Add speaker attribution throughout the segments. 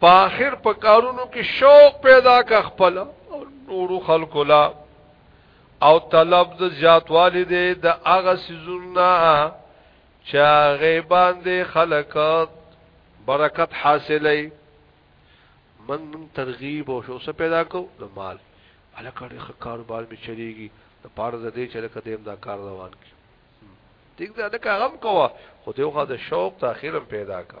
Speaker 1: په اخر په کارونو کې شوق پیدا کا خپل او نور خلق لا او طلب د زیاتوالی دی د هغه سيزونه چې هغه باندې خلق برکت حاصلې من ترغیب او شو څه پیدا کو د مال الکړې کاروبار می چلیږي د پاره زده چې لکه دیم دا کار روان کی ټیک دا د کاغم کوه خو ته خو د شوق تاخیرم پیدا کا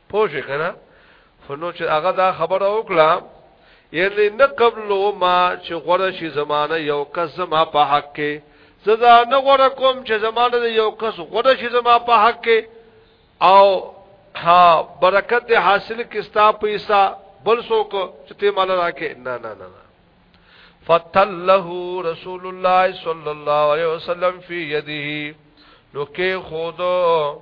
Speaker 1: پوه شئ کنه خو نو چې هغه دا خبره وکړه یعنی نه قبل ما چې غره شي زمانه یو کس زما په حق کې سزا نه غره کوم چې زمانه یو کس غره شي زما په حق کې او ها برکت دې حاصل کستا پیسا بل څوک چې ته مال راکې نه نه نه فتله رسول الله صلی الله علیه وسلم فی یده نو کې خودو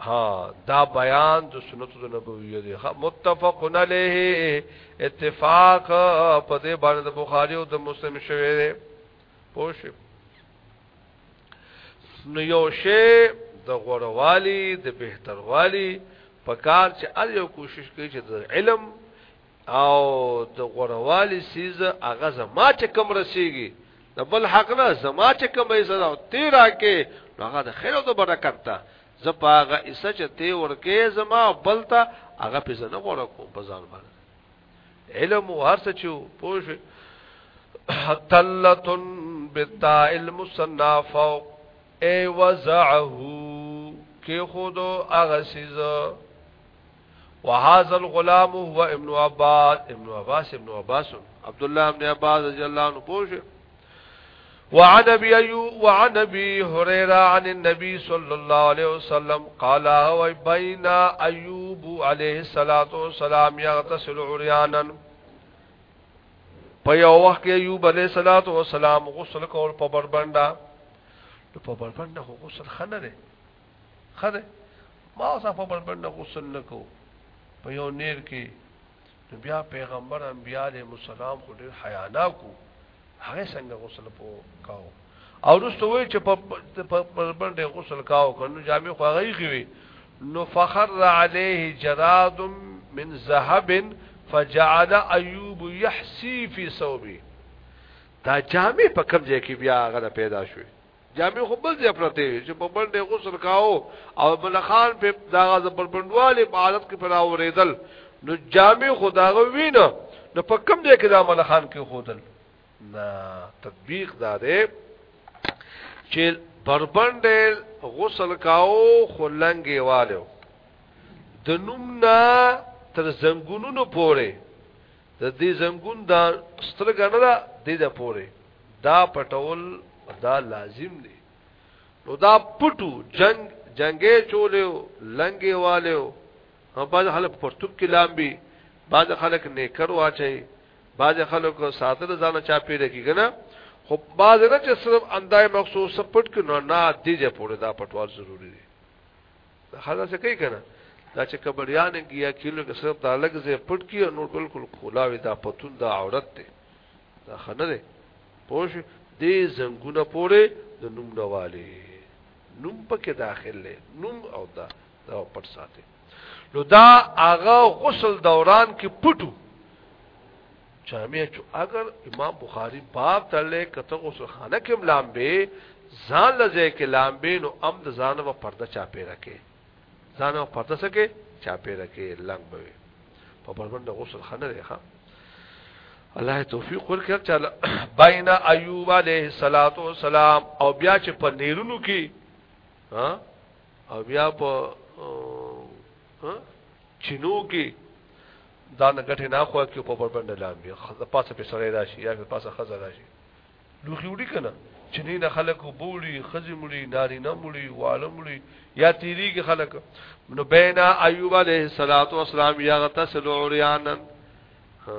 Speaker 1: ها دا بیان د سنت نبویه دی متفق علیه اتفاق په دې باندې د بخاری او د مسلم شوی دی پوه شئ نو یو شی د غوروالی د بهتروالی په کار چې ار یو کوشش کوي چې د علم او د غوروالی سیز هغه زما چې کم رسیږي د بل حق نه زما چې کوم یې زړه او تی راکې هغه د خیر او د برکت ته زه په هغه ایسه چې تی ورکې زما بل ته هغه په زنه غوړه کوم په ځان باندې علم او هر څه چې پوه شي تلتن بتاء المصنع فوق ای وزعه کې خود اغه سیزه وهذا الغلام هو ابن عباس ابن عباس ابن عباس عبد الله ابن عباس رضی الله عنه پوښه وعن ابي ايوب وعن ابي هريره عن النبي صلى الله عليه وسلم قال هو بين ايوب عليه الصلاه والسلام يغتسل عريانا په یو وخت کې ایوب علیه الصلاۃ والسلام غسل کول په بربنده په بربنده غسل خنره خره ما اوس په بل باندې غسل نکو په یو نیر کې نو بیا پیغمبر انبیاء علیه السلام خو ډیر حیانا کو هغه څنګه غسل پو کاو او رسته وای چې په بل باندې غسل کاو کنو جامع خو هغه غوي نو فخر علیه جراد من ذهب فجعل ايوب يحسي في ثوبه دا جامع په کوم ځای کې بیا هغه پیدا شوې جامې خو بل ځای پرته وي چې په باندې غسل کاو او ملخان په داغه زبربندواله په عادت کې پر اوریدل نو جامې خو داغه وینه نو په کم ځای کې دا ملخان کې خودل نه تطبیق دا دی چې بربند غسل کاو خلنګي والو د نوم نه تر زنګونونو پورې د دې زنګون دا سترګه نه ده د دې پورې دا پټول دا لازم دی نو دا پټو جنگ جنگې چولیو لنګې والیو هم باز خلک پرتوک کې لامبي باز خلک نیکر واچي باز خلک ساتل ځان چا پیره کیږي نه خو باز نه چې صرف اندای مخصوص پټ کې نه نه دیجه پورې دا پټوال ضروری دی خدا څه کوي کنه دا چې کبړیان کیه کیلو کې صرف دا لګ زه پټ کی او نور بالکل کولاوي دا پتون دا عورت ته دا خنه ده پوش دې زنګونه پوره د نوم نواله نوم پکې داخل لې نوم او دا دا پټ ساتي نو دا هغه غسل دوران کې پټو جامع چې اگر امام بخاری باب تړلې کته اوس خانه کې لامبې ځان لځه کې لامبې نو ام د ځان په پرده چا پیرا کې ځان په پرده سکه چا پیرا کې لنګ به په پربند غسل خانه دی ښا الله توفیق ورکړ چې بین ایوب علیه الصلاۃ والسلام او بیا چې په نیرونو کې ها او بیا په ها چینو کې ځان غټه نه خو کې په بربند لامبي د پاسه په سړی راشي یا په پاسه خزه راشي لوخي وړي کنه چې نه نه خلک بوړي خزي مړي ناري نه مړي واله مړي یا تیری کې خلک نو بینا ایوب علیه الصلاۃ والسلام یا غتسل عریانا ها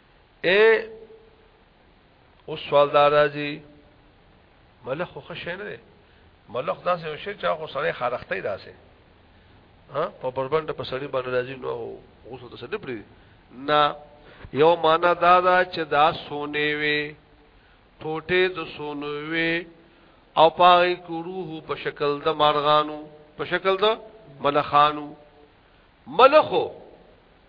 Speaker 1: اے اوس سوال دا راځي ملخ خو خشه نه دی ملخ داسې یو شی چې هغه سړی خارخته دی داسې ها په بربند په سړی باندې راځي نو اوس ته سړی پری نه یو معنا دا دا چې دا سونه وي ټوټه د سونه وي او پای کوروه په شکل د مارغانو په شکل د ملخانو ملخو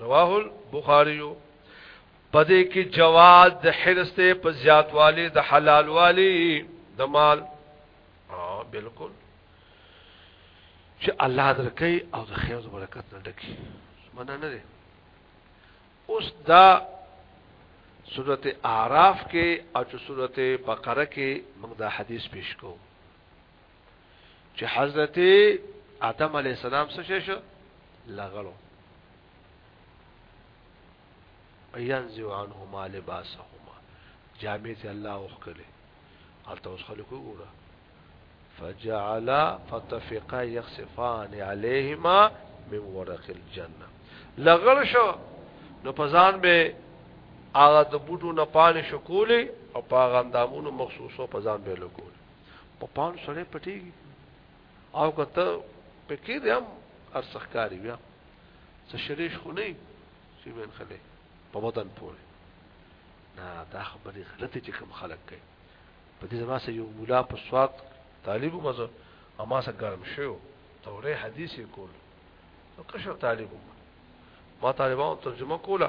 Speaker 1: رواه البخاری پدې کې جواز د حرس ته په زیاتوالی د حلال والی د مال ها بالکل چې الله درکې او د خیر برکت نه ډکی مننه نه دی اوس دا سورت اعراف کې او چې سورت بقره کې موږ دا حدیث پیش کو چې حضرت آدم علی السلام څه شو لغړو اينزو عنهما لباسهما جامع ته الله وکړي حالته اوس خلکو وګوره فجعل فتفقا يخصفان عليهما من ورق الجنه لغړ شو نو پزان به هغه د بوټو نه پانی شکولې او په غندامونو مخصوصو پزان به لګول په پان سره پټيږي او کته پکې دې هم ارسخکاری بیا څه شریش خو نه چې من خله په بدن پورې نه دا خبرې غلطه چې کوم خلک کوي په دې ځما سه یو مولا په سواد طالب مزه اما سه ګرم شو تورې حدیث کول نو کښر طالب ما طالبانو ترجمه کوله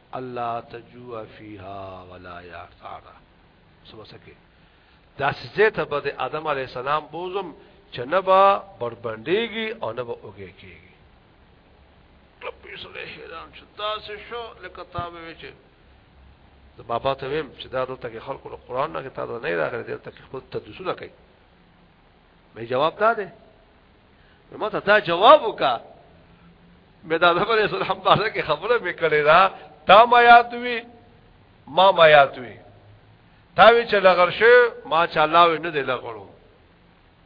Speaker 1: الله تجوع فيها ولا يعثارا سمسکه دا سزه ته به آدم علی السلام بوزم چې نه با بربندېږي او نه به اوګه کېږي ټپي سره حیران شو دا څه شو لکه تا به چې د بابا ته ویم چې دا دلته کې خلکو له قران نه کې تا نه راغلي دلته کې خپل تدریسونه کوي مې جواب دا دی ما ته دا جواب وکا مې دا زبر اسلام باره کې خبره مې کړې دا تا ما یاد وی ما ما یاد وی تا وی چې لغر شو ما چې الله نه دی لغړو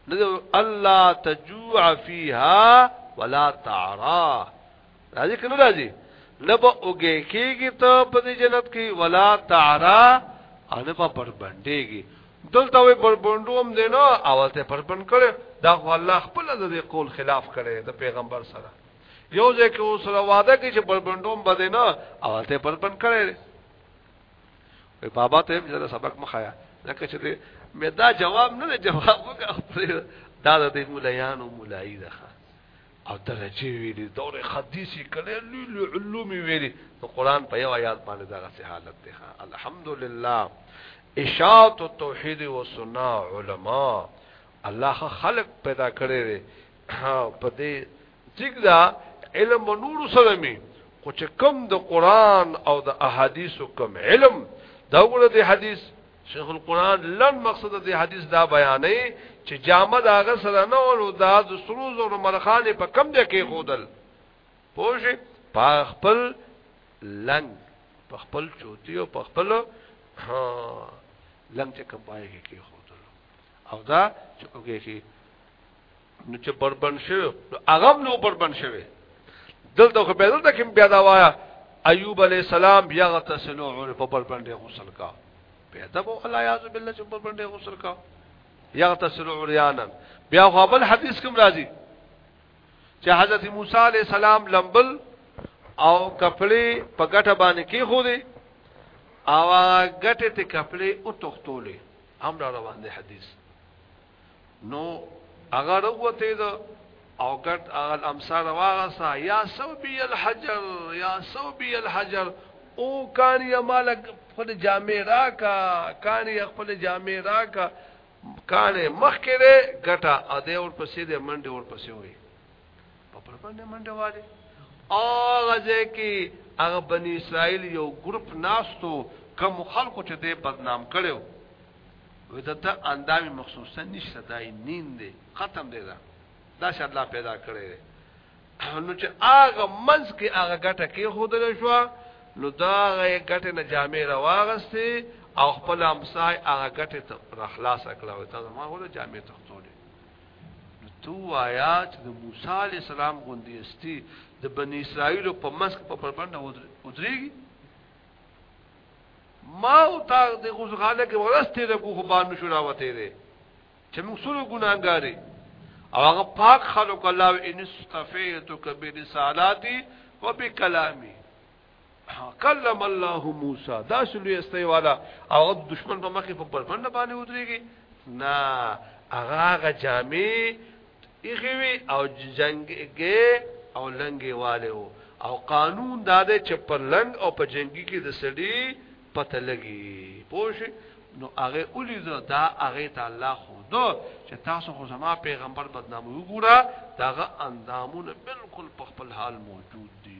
Speaker 1: نه الله تجوع فیها ولا تعرا راځي کنه راځي نه به اوګه کیږي ته په دې جنت کې ولا تعرا ان په بربندېږي دلته وي بربندوم دی نه اول ته بربند کړي دا خو الله خپل د دې قول خلاف کړي د پیغمبر سره یو ځکه او سره وعده کوي چې بربندوم بده نه اول ته بربند کړي وي بابا ته هم زړه سبق مخایا لکه چې مې دا جواب نه جواب وکړ دا د دې مولایانو مولایي ده او دغه چې ویلي دور حدیثي کله لولو علوم ویلي نو قران په یو آیات باندې دغه سه حالت دی الحمدلله اشاعت توحید و سنت علما الله خلق پیدا کړی دی په دې ذکر علم و نور سره می خو چې کم د قران او د احادیث کم علم دا وګړه د حدیث شیخ القران لن مقصد دې حدیث دا بیانې چې جامه دا غ سره نه ولو دا د سروز او مرخانه په کم ځای کې خودل پوه شي په خپل لنګ په خپل چوتی او په خپل ها لنګ چې کم پای کې خودل او دا چې وګورئ نو چې بربند شوی نو هغه نو بربند شوی دلته خو به دلته کې بیا دا وایا ایوب علی السلام بیا غتسلو عمر په بربند غسل کا بیا دا بو الله یعذ بالله چې بربند غسل کا یا غتسلو عریانا بیا خو بل حدیث کوم راځي چې حضرت موسی علی السلام لمبل او کپڑے په ګټه باندې کې خو دي او ګټه ته کپڑے او تختولې هم را روان دي حدیث نو هغه وروته ده او ګټ هغه الامصار واغسا یا صوبی الحجر یا صوبی الحجر او کان یا مالک خپل جامع راکا کان یا خپل جامع راکا کان مخ کړه ګټه ا دې اور پسې دې منډه اور پسې وي په پر باندې منډه والي او غزه کې هغه بنی اسرائیل یو ګروپ ناستو کم خلکو چې دې بدنام کړو وې ته ته اندامي مخصوصا نشته دای نین دی ختم دی دا دا چې الله پیدا کړی دی نو چې هغه منځ کې هغه ګټه کې خودل شو نو دا هغه ګټه نه جامې را واغستې او خپل امسای هغه ګټه ته را خلاص کړو ته ما هو جامې ته تو وایا چې د موسی علی السلام غوندي استی د بنی اسرائیل په مسک په پربنده ودرېږي ما او تا د غزغاله کې ورسته له کو خو باندې شو راوته دي چې موږ سره ګناګاري او هغه پاک خلق الله ان استفیتک برسالاتی وبکلامی کلم الله موسی دا سلوی استای والا او دشمن په مخ په پرمنډ باندې ودرېږي نه هغه هغه جامع ایخوي او جنگي او لنګي والے وو او قانون دا دی چې په لنګ او په جنگي کې د سړي پته لګي پوه نو هغه اولی زه دا هغه ته الله خو دو چې تاسو خو زما پیغمبر بدنامي وګوره داغه اندامونه بالکل په خپل حال موجود دي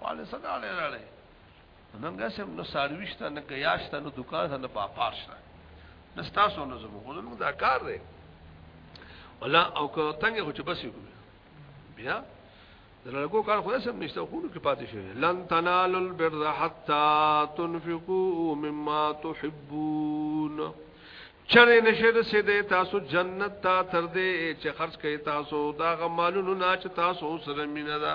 Speaker 1: پاله صدا لري راړي نن ګه سم نو سارويشته نه ګياشته نو دکان ته نه پاپارشته نستاسو نه زمو خو زمو دا کار دی ولا او که تنګ خو چې بس وي بیا دلګو کار خو سم نشته خو کې پاتې شوی لن تنالوا البر حتا تنفقوا مما تحبون چرې نشه د سیدې تاسو جنت ته تر دې چې خرج کړئ تاسو دا غمالونو نه چې تاسو سره مینه ده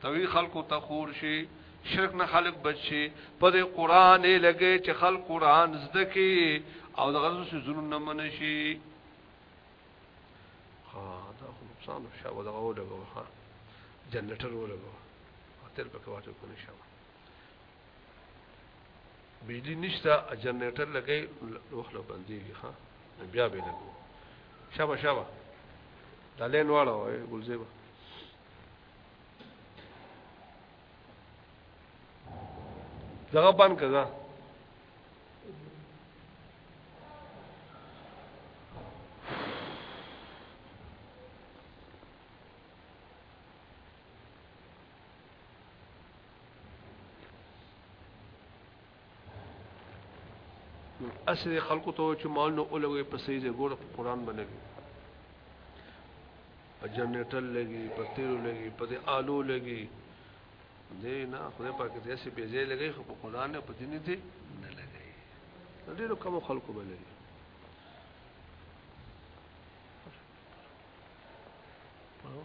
Speaker 1: توی خلکو ته خور شي شرک نه خلق بچي په دې قران یې لګي چې خلق قران زده کی او د غزو سي ظلم نه منشي ها دا خو نقصان شو او دا و لګو ها جنریټر و لګو تل په کواټو کو نشو بجلی نشتا جنریټر لګي روح له بنديږي ها بیا به لګو شابه شابه دلین واړه وای ګلزیبه دغه بند کړه اسې خلکو ته چې مال نو اولوي په صحیح ځای ګوره په قران باندې په جنریټر لګي په تیرو لګي په دې آلو لګي
Speaker 2: دې نه خدای پاک دې سي به ځای لګي خو په قران نه په دین دې نه لګي ډیرو کم خلکو به لګي Oh.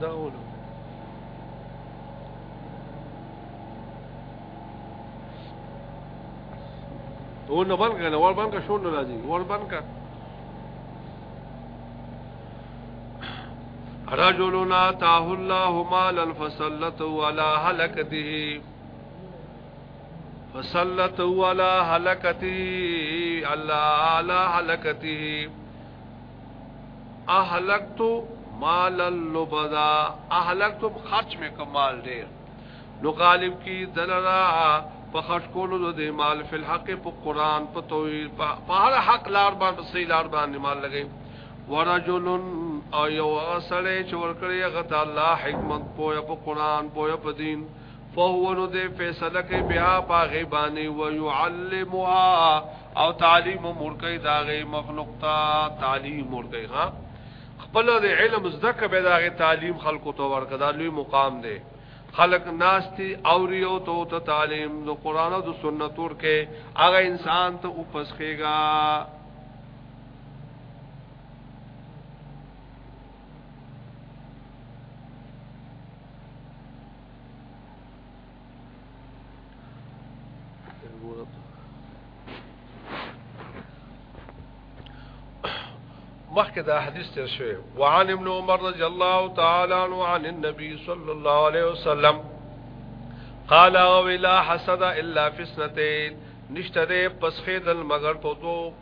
Speaker 2: دا ولو هو نو بند کنه ور بند کا شون نه راځي ور بند کا رجلنا تاه الله مال الفصلت ولا هلكته فصلت ولا حلقته الله على حلقته اهلكت مال اللبدا اهلكت خرج مې کمال ډېر نو غالب کی دلرا په خرج کولو د مال فل حق په قران په توحید په هر حق لار باندې صحیح لار باندې مال لګي ورجل او یو غسړې چې ورکړي غته الله حکمت پوهه په قران پوهه په دین فهو نو دې فیصله کوي بها پاغه باندې ويعلمها او تعلیم مرکه داغه مخلوق ته تعلیم مرکه ها خپل د علم زده به داغه تعلیم خلکو ته ورکړه دا لوی مقام دی خلق ناستی اوری او تو ته تعلیم د قران او د سنت ورکه هغه انسان ته اوپسخېګا
Speaker 1: مخکې دا حدیث تیر شوی وعن ابن عمر رضی الله تعالی عنہ عن النبي صلی الله علیه وسلم قال ولا حسد الا في سنتين نشته دې پسخې دل مگر په دوه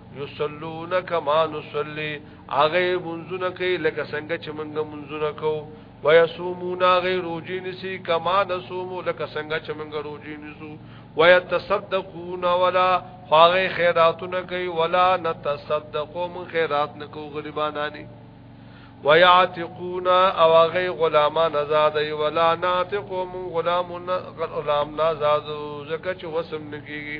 Speaker 1: یصلون کما نصلی اغه منزونه کوي لکه څنګه چې موږ منزونه کو ويصومون اغه روزي نسی کما نصوم لکه څنګه چې موږ روزي نسو ويتصدقون ولا خواغه خیراتونه کوي ولا نتصدقو من خیرات نکو غریبانانی ويعتقون او اغه غلامان آزاد ولا نعتقو من غلام غلام آزاد زکه چې وسم نکیږي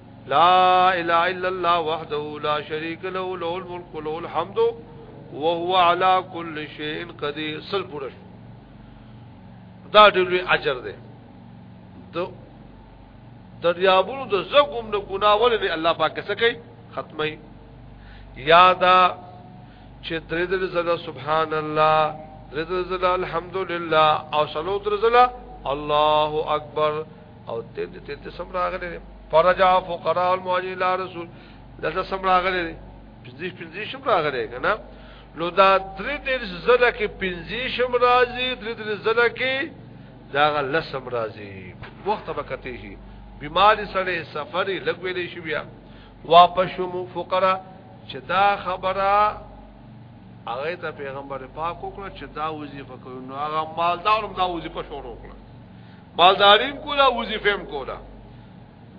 Speaker 1: لا اله الا الله وحده لا شريك له له الملك له الحمد وهو على كل شيء قدير سل پورش دا ډېر اجر دی د دریابونو د زګوم نه ګناول دی الله پاک څه کوي ختمي یادا چې درې درې زله سبحان الله درې درې زله الحمدلله او صلوات درې زله الله اکبر او ته دې ته ته سم راغلې فرجا فقراء المهاجرين الى رسول دغه سم راغلې پنځه پنځه شم راغلې کنه نو دا درې درې زله کې پنځه شم راځي درې درې زله کې دا لسم راځي وخت به کته شي بیماری سره سفرې لګوي شي بیا واپس شوم فقرا چې دا خبره هغه ته پیغمبر پاک وکړه چې دا وظیفه کوي نو هغه مالدارم دا وظیفه شروع کړه مالداریم کولا وظیفم کولا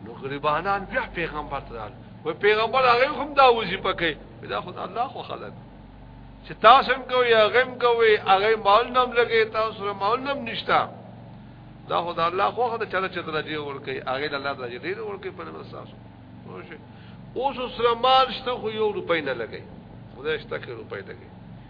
Speaker 1: نو غریبانان بیا پیغمبر ترال و پیغمبر هغه هم دا وظیفه کوي دا خدای الله خو خلق چې تاسو هم کوي هغه هم کوي هغه مال نم لګي تاسو سره مال نم نشتا دا خدای الله خو خدای چاله چې درجه ورکي هغه الله درجه ډیر ورکي په نو تاسو اوس سره مال شته خو یو روپۍ نه لګي خدای شته کې روپۍ لګي